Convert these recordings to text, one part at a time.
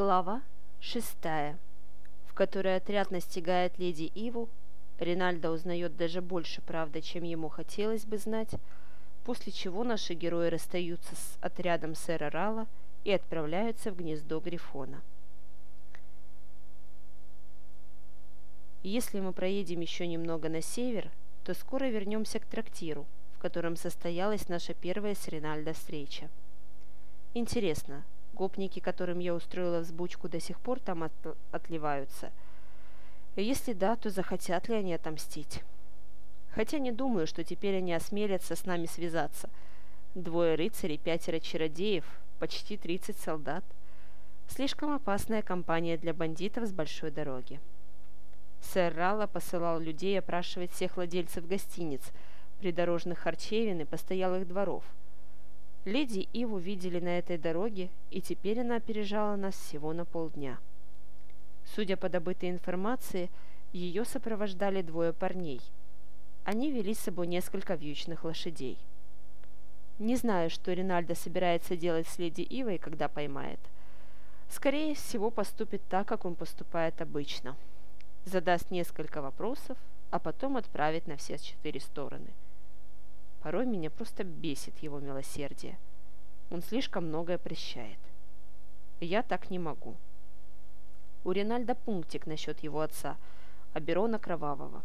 Глава шестая, в которой отряд настигает леди Иву, Ринальдо узнает даже больше правды, чем ему хотелось бы знать, после чего наши герои расстаются с отрядом сэра Рала и отправляются в гнездо Грифона. Если мы проедем еще немного на север, то скоро вернемся к трактиру, в котором состоялась наша первая с Ринальдо встреча. Интересно, Гопники, которым я устроила взбучку, до сих пор там от отливаются. Если да, то захотят ли они отомстить? Хотя не думаю, что теперь они осмелятся с нами связаться. Двое рыцарей, пятеро чародеев, почти тридцать солдат. Слишком опасная компания для бандитов с большой дороги. Сэр Ралла посылал людей опрашивать всех владельцев гостиниц, придорожных харчевин и постоялых дворов – Леди Иву видели на этой дороге, и теперь она опережала нас всего на полдня. Судя по добытой информации, ее сопровождали двое парней. Они вели с собой несколько вьючных лошадей. Не знаю, что Ринальдо собирается делать с леди Ивой, когда поймает. Скорее всего, поступит так, как он поступает обычно. Задаст несколько вопросов, а потом отправит на все четыре стороны – Порой меня просто бесит его милосердие. Он слишком многое прощает. Я так не могу. У Ринальда пунктик насчет его отца, Аберона Кровавого.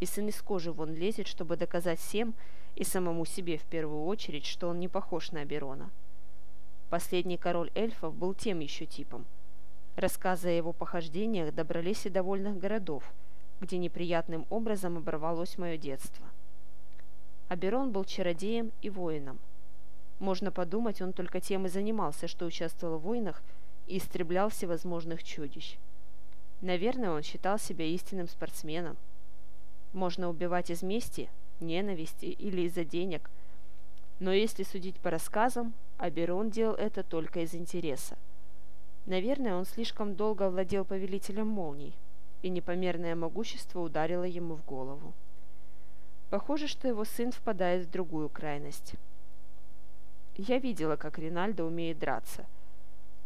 И сын из кожи вон лезет, чтобы доказать всем и самому себе в первую очередь, что он не похож на Аберона. Последний король эльфов был тем еще типом. Рассказы о его похождениях добрались и до вольных городов, где неприятным образом оборвалось мое детство. Аберон был чародеем и воином. Можно подумать, он только тем и занимался, что участвовал в войнах и истреблял всевозможных чудищ. Наверное, он считал себя истинным спортсменом. Можно убивать из мести, ненависти или из-за денег. Но если судить по рассказам, Аберон делал это только из интереса. Наверное, он слишком долго владел повелителем молний, и непомерное могущество ударило ему в голову. Похоже, что его сын впадает в другую крайность. Я видела, как Ринальдо умеет драться.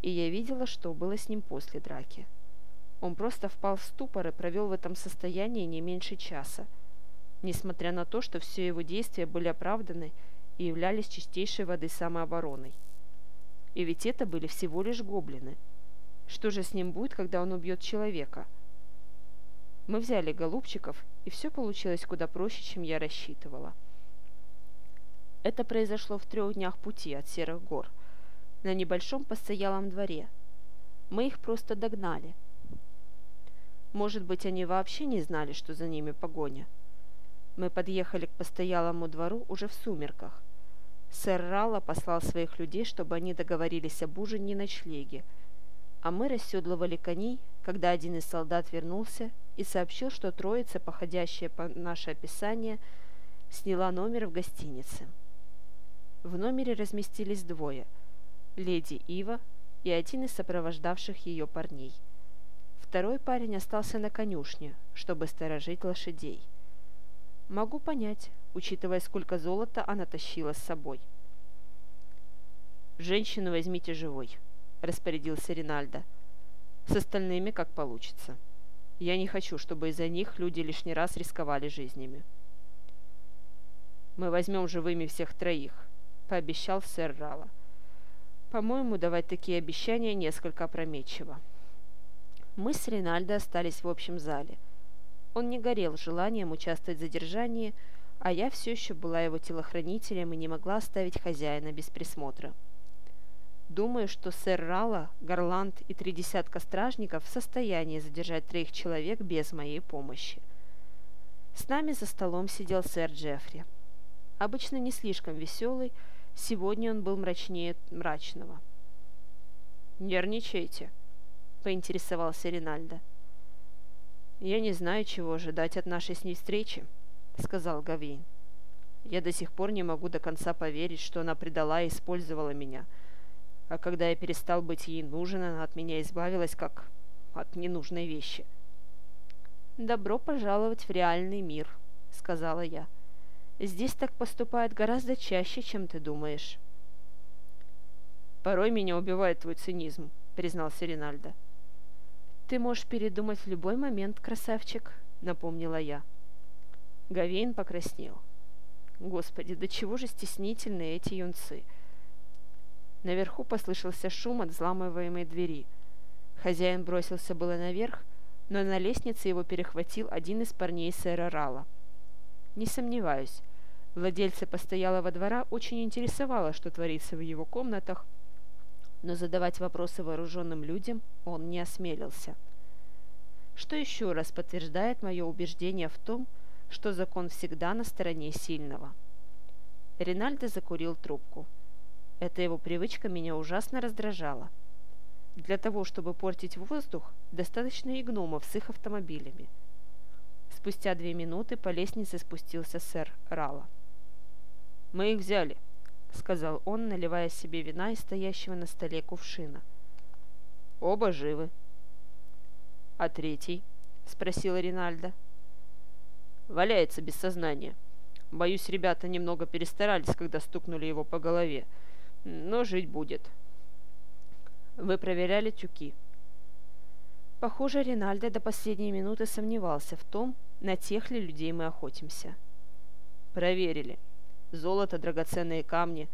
И я видела, что было с ним после драки. Он просто впал в ступор и провел в этом состоянии не меньше часа, несмотря на то, что все его действия были оправданы и являлись чистейшей воды самообороной. И ведь это были всего лишь гоблины. Что же с ним будет, когда он убьет человека? Мы взяли голубчиков и все получилось куда проще, чем я рассчитывала. Это произошло в трех днях пути от Серых гор, на небольшом постоялом дворе. Мы их просто догнали. Может быть, они вообще не знали, что за ними погоня. Мы подъехали к постоялому двору уже в сумерках. Сэр Ралла послал своих людей, чтобы они договорились об ужине и ночлеге, а мы расседлывали коней, когда один из солдат вернулся и сообщил, что троица, походящая по наше описание, сняла номер в гостинице. В номере разместились двое – леди Ива и один из сопровождавших ее парней. Второй парень остался на конюшне, чтобы сторожить лошадей. Могу понять, учитывая, сколько золота она тащила с собой. «Женщину возьмите живой», – распорядился Ринальдо. «С остальными как получится». Я не хочу, чтобы из-за них люди лишний раз рисковали жизнями. «Мы возьмем живыми всех троих», — пообещал сэр Рала. «По-моему, давать такие обещания несколько опрометчиво». Мы с Ринальдо остались в общем зале. Он не горел желанием участвовать в задержании, а я все еще была его телохранителем и не могла оставить хозяина без присмотра. Думаю, что сэр Рала, Гарланд и три десятка стражников в состоянии задержать троих человек без моей помощи. С нами за столом сидел сэр Джеффри. Обычно не слишком веселый, сегодня он был мрачнее мрачного. «Нервничайте», — поинтересовался Ринальдо. «Я не знаю, чего ожидать от нашей с ней встречи», — сказал Гавейн. «Я до сих пор не могу до конца поверить, что она предала и использовала меня» а когда я перестал быть ей нужен, она от меня избавилась, как от ненужной вещи. «Добро пожаловать в реальный мир», — сказала я. «Здесь так поступают гораздо чаще, чем ты думаешь». «Порой меня убивает твой цинизм», – признался Ринальдо. «Ты можешь передумать в любой момент, красавчик», – напомнила я. Гавейн покраснел. Господи, до чего же стеснительны эти юнцы. Наверху послышался шум от взламываемой двери. Хозяин бросился было наверх, но на лестнице его перехватил один из парней сэра Рала. Не сомневаюсь, владельца постоялого двора очень интересовало, что творится в его комнатах, но задавать вопросы вооруженным людям он не осмелился. Что еще раз подтверждает мое убеждение в том, что закон всегда на стороне сильного. Ринальдо закурил трубку. Эта его привычка меня ужасно раздражала. Для того, чтобы портить воздух, достаточно и гномов с их автомобилями. Спустя две минуты по лестнице спустился сэр Рала. «Мы их взяли», — сказал он, наливая себе вина из стоящего на столе кувшина. «Оба живы». «А третий?» — спросила Ринальда. Валяется без сознания. Боюсь, ребята немного перестарались, когда стукнули его по голове. Но жить будет. Вы проверяли тюки? Похоже, Ринальдо до последней минуты сомневался в том, на тех ли людей мы охотимся. Проверили. Золото, драгоценные камни.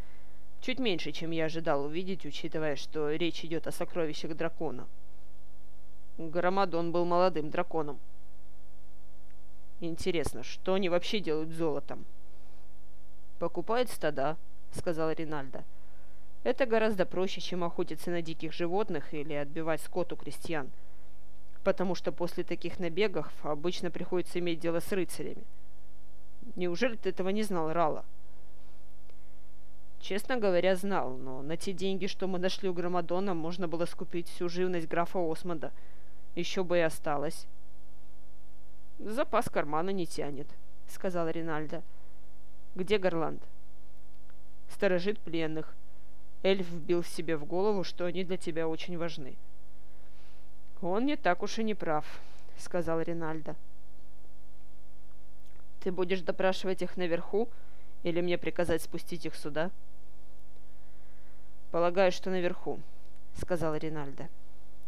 Чуть меньше, чем я ожидал увидеть, учитывая, что речь идет о сокровищах дракона. Громадон был молодым драконом, Интересно, что они вообще делают золотом? Покупают стада, сказал Ринальдо. Это гораздо проще, чем охотиться на диких животных или отбивать скот у крестьян. Потому что после таких набегов обычно приходится иметь дело с рыцарями. Неужели ты этого не знал, Рала? Честно говоря, знал, но на те деньги, что мы нашли у Громадона, можно было скупить всю живность графа Осмонда. Еще бы и осталось. «Запас кармана не тянет», — сказал Ринальдо. «Где Горланд?» «Сторожит пленных. Эльф вбил себе в голову, что они для тебя очень важны». «Он не так уж и не прав», — сказал Ринальдо. «Ты будешь допрашивать их наверху или мне приказать спустить их сюда?» «Полагаю, что наверху», — сказал Ринальдо.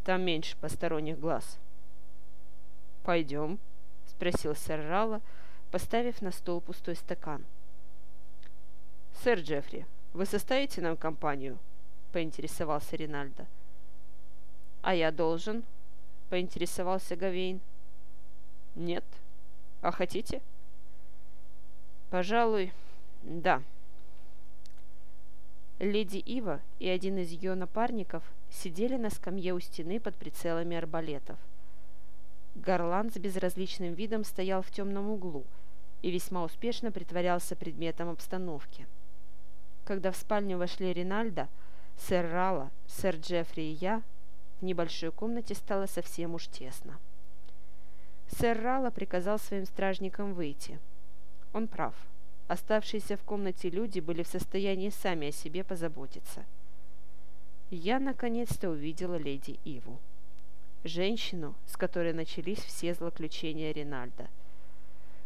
«Там меньше посторонних глаз». «Пойдем», спросил сэр Ралла, поставив на стол пустой стакан. «Сэр Джеффри, вы составите нам компанию?» – поинтересовался Ринальдо. «А я должен?» – поинтересовался Гавейн. «Нет. А хотите?» «Пожалуй, да». Леди Ива и один из ее напарников сидели на скамье у стены под прицелами арбалетов. Гарланд с безразличным видом стоял в темном углу и весьма успешно притворялся предметом обстановки. Когда в спальню вошли Ринальдо, сэр Рала, сэр Джеффри и я, в небольшой комнате стало совсем уж тесно. Сэр Рала приказал своим стражникам выйти. Он прав. Оставшиеся в комнате люди были в состоянии сами о себе позаботиться. Я наконец-то увидела леди Иву женщину, с которой начались все злоключения Ринальда.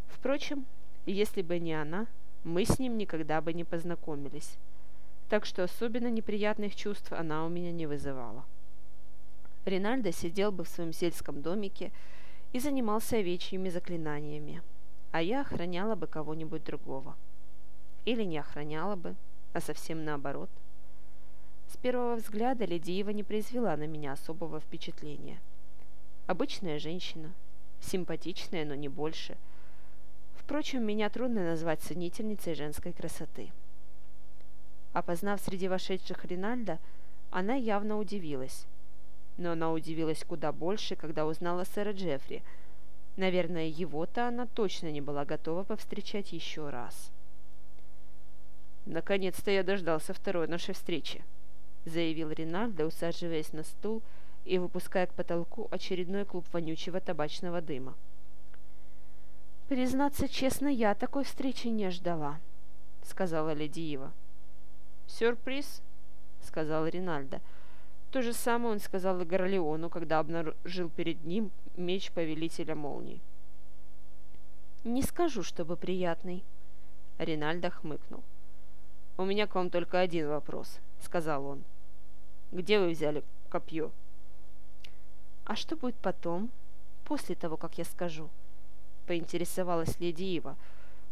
Впрочем, если бы не она, мы с ним никогда бы не познакомились, так что особенно неприятных чувств она у меня не вызывала. Ринальдо сидел бы в своем сельском домике и занимался овечьими заклинаниями, а я охраняла бы кого-нибудь другого. Или не охраняла бы, а совсем наоборот – с первого взгляда леди Ива не произвела на меня особого впечатления. Обычная женщина, симпатичная, но не больше. Впрочем, меня трудно назвать ценительницей женской красоты. Опознав среди вошедших Ринальда, она явно удивилась. Но она удивилась куда больше, когда узнала сэра Джеффри. Наверное, его-то она точно не была готова повстречать еще раз. «Наконец-то я дождался второй нашей встречи», — заявил Ринальдо, усаживаясь на стул и выпуская к потолку очередной клуб вонючего табачного дыма. «Признаться честно, я такой встречи не ждала», — сказала леди Ива. «Сюрприз», — сказал Ринальдо. То же самое он сказал и Горлеону, когда обнаружил перед ним меч повелителя молний. «Не скажу, чтобы приятный», — Ринальдо хмыкнул. «У меня к вам только один вопрос», — сказал он. Где вы взяли копье. «А что будет потом, после того, как я скажу?» – поинтересовалась леди Ива.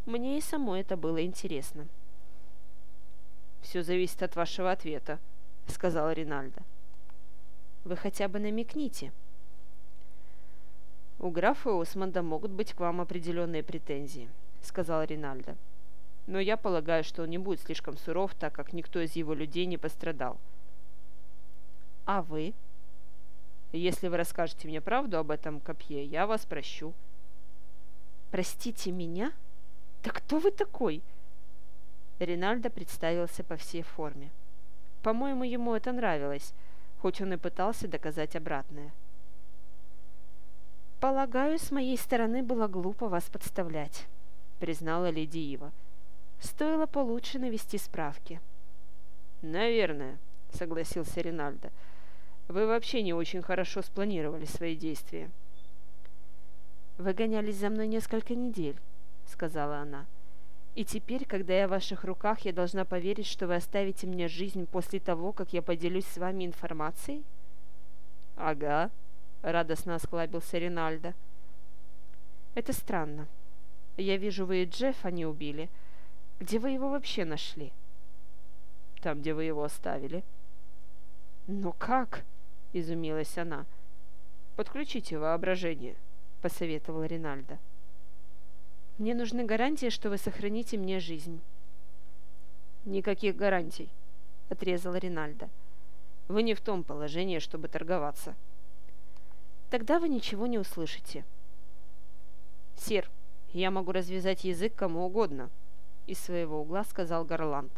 Мне и самой это было интересно. «Все зависит от вашего ответа», – сказал Ринальдо. «Вы хотя бы намекните». «У графа Осмонда могут быть к вам определенные претензии», – сказал Ринальдо. «Но я полагаю, что он не будет слишком суров, так как никто из его людей не пострадал». «А вы?» Если вы расскажете мне правду об этом копье, я вас прощу». «Простите меня? Да кто вы такой?» Ринальдо представился по всей форме. По-моему, ему это нравилось, хоть он и пытался доказать обратное. «Полагаю, с моей стороны было глупо вас подставлять», — признала леди Ива. «Стоило получше навести справки». «Наверное», — согласился Ринальдо. Вы вообще не очень хорошо спланировали свои действия. «Вы гонялись за мной несколько недель», — сказала она. «И теперь, когда я в ваших руках, я должна поверить, что вы оставите мне жизнь после того, как я поделюсь с вами информацией?» «Ага», — радостно осклабился Ринальдо. «Это странно. Я вижу, вы и Джеффа не убили. Где вы его вообще нашли?» «Там, где вы его оставили». «Но как?» – изумилась она. «Подключите воображение», – посоветовал Ринальдо. «Мне нужны гарантии, что вы сохраните мне жизнь». «Никаких гарантий», – отрезал Ринальдо. «Вы не в том положении, чтобы торговаться». «Тогда вы ничего не услышите». «Сир, я могу развязать язык кому угодно», – из своего угла сказал Гарланд.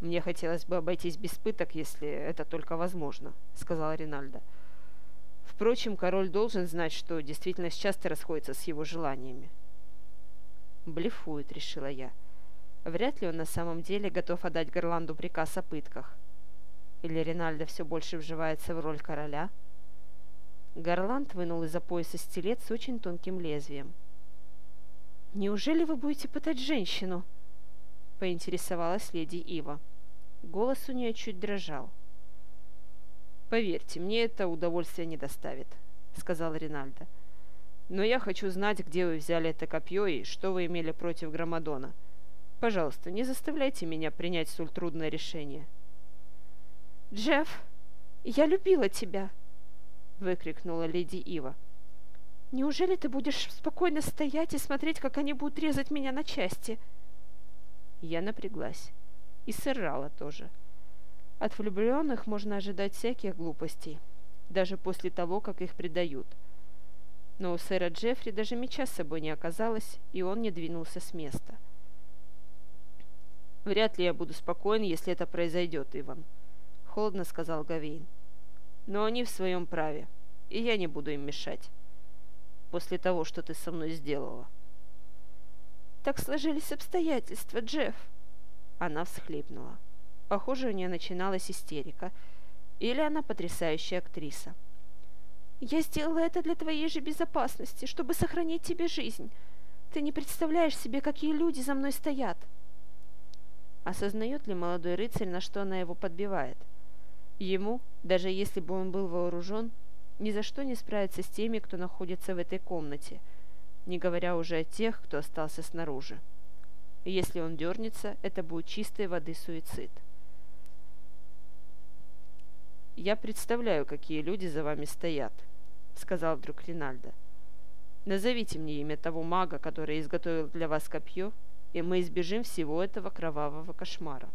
«Мне хотелось бы обойтись без пыток, если это только возможно», — сказал Ринальдо. «Впрочем, король должен знать, что действительность часто расходится с его желаниями». «Блефует», — решила я. Вряд ли он на самом деле готов отдать Горланду приказ о пытках. Или Ринальдо все больше вживается в роль короля? Горланд вынул из-за пояса стилет с очень тонким лезвием. «Неужели вы будете пытать женщину?» — поинтересовалась леди Ива. Голос у нее чуть дрожал. «Поверьте, мне это удовольствие не доставит», — сказал Ринальдо. «Но я хочу знать, где вы взяли это копье и что вы имели против Громадона. Пожалуйста, не заставляйте меня принять столь трудное решение». «Джефф, я любила тебя!» — выкрикнула леди Ива. «Неужели ты будешь спокойно стоять и смотреть, как они будут резать меня на части?» Я напряглась. И сырала тоже. От влюбленных можно ожидать всяких глупостей, даже после того, как их предают. Но у сэра Джеффри даже меча с собой не оказалось, и он не двинулся с места. «Вряд ли я буду спокоен, если это произойдет, Иван», — холодно сказал Гавейн. «Но они в своем праве, и я не буду им мешать. После того, что ты со мной сделала». «Так сложились обстоятельства, Джефф», она всхлипнула. Похоже, у нее начиналась истерика. Или она потрясающая актриса. «Я сделала это для твоей же безопасности, чтобы сохранить тебе жизнь. Ты не представляешь себе, какие люди за мной стоят». Осознает ли молодой рыцарь, на что она его подбивает? Ему, даже если бы он был вооружен, ни за что не справиться с теми, кто находится в этой комнате, не говоря уже о тех, кто остался снаружи если он дернется, это будет чистой воды суицид. «Я представляю, какие люди за вами стоят», — сказал вдруг Ринальдо. «Назовите мне имя того мага, который изготовил для вас копье, и мы избежим всего этого кровавого кошмара».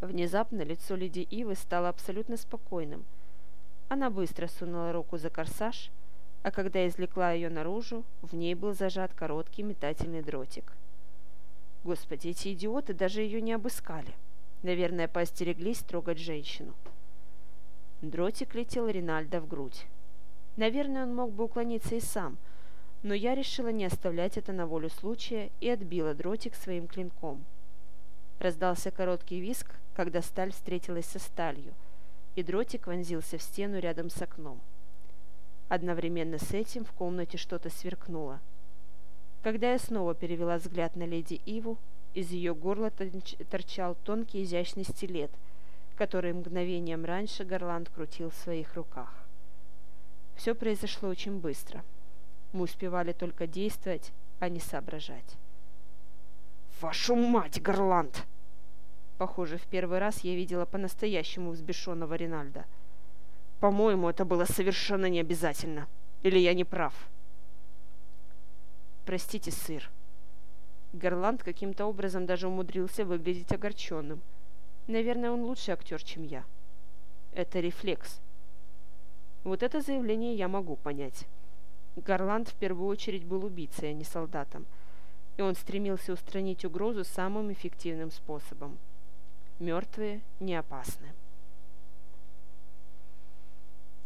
Внезапно лицо леди Ивы стало абсолютно спокойным. Она быстро сунула руку за корсаж, а когда извлекла ее наружу, в ней был зажат короткий метательный дротик. Господи, эти идиоты даже ее не обыскали. Наверное, поостереглись трогать женщину. Дротик летел Ринальдо в грудь. Наверное, он мог бы уклониться и сам, но я решила не оставлять это на волю случая и отбила дротик своим клинком. Раздался короткий виск, когда сталь встретилась со сталью, и дротик вонзился в стену рядом с окном. Одновременно с этим в комнате что-то сверкнуло – когда я снова перевела взгляд на леди Иву, из ее горла торчал тонкий изящный стилет, который мгновением раньше Горланд крутил в своих руках. Все произошло очень быстро. Мы успевали только действовать, а не соображать. «Вашу мать, Горланд!» Похоже, в первый раз я видела по-настоящему взбешенного Ринальда. «По-моему, это было совершенно необязательно. Или я не прав?» «Простите, сыр». Горланд каким-то образом даже умудрился выглядеть огорченным. Наверное, он лучший актер, чем я. Это рефлекс. Вот это заявление я могу понять. Горланд в первую очередь был убийцей, а не солдатом. И он стремился устранить угрозу самым эффективным способом. Мертвые не опасны.